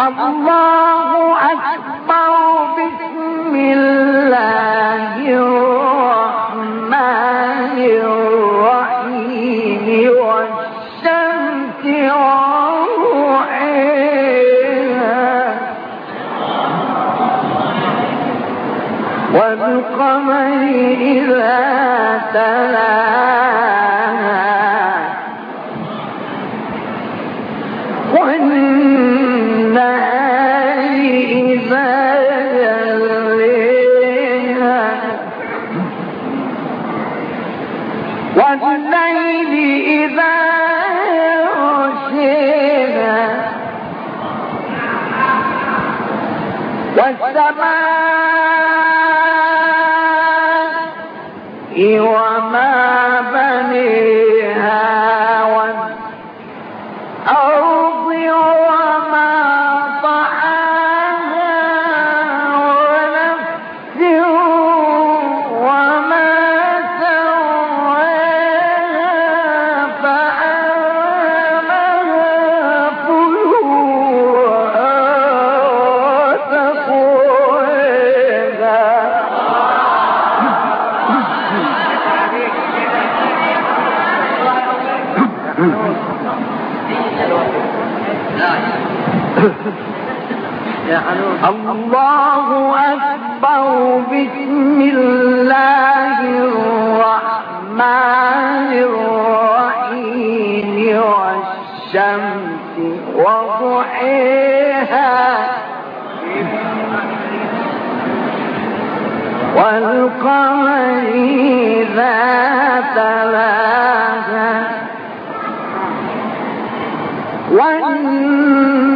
الله أكبر بسم الله الرحمن الرحيم والشمس وضحيها والقمر إذا تلاها والسماء وما بنيها الله أكبر بسم الله الرحمن الرحيم والشمس وضحيها والقمر إذا تلاها والنهار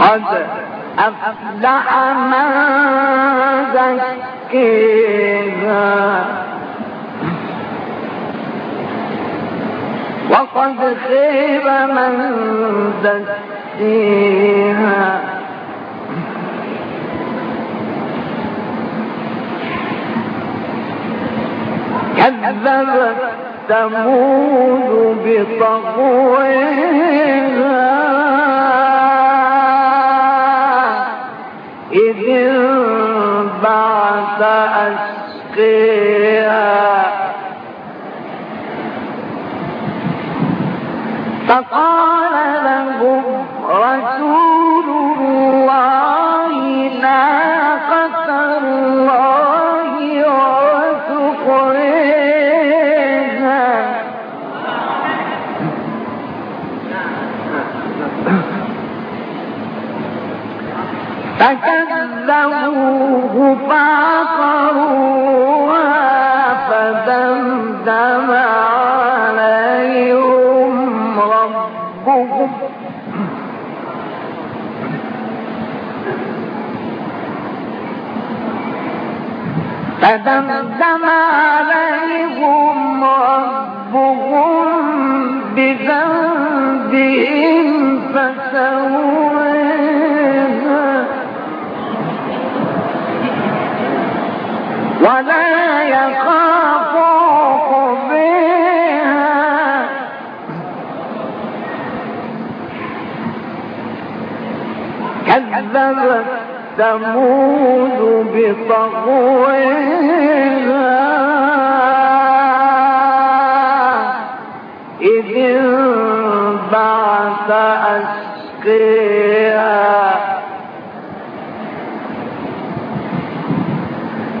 قد أفلح من زكيها وقد خيب من دسيها كذبت ثمود بطغوها أشقيها فقال لهم رسول الله ناقة الله وسقيها. فكذبوه فعقروها فدمدم عليهم ربهم. فدمدم عليهم ربهم بذنبهم ولا يخاف عقبيها كذبت ثمود بطغويها. إذ انبعث أشقيها فقال لهم رسول الله ناقة الله وسقيها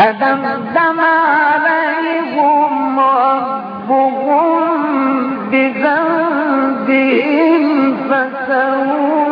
فدمدم عليهم ربهم بذنبهم فسواها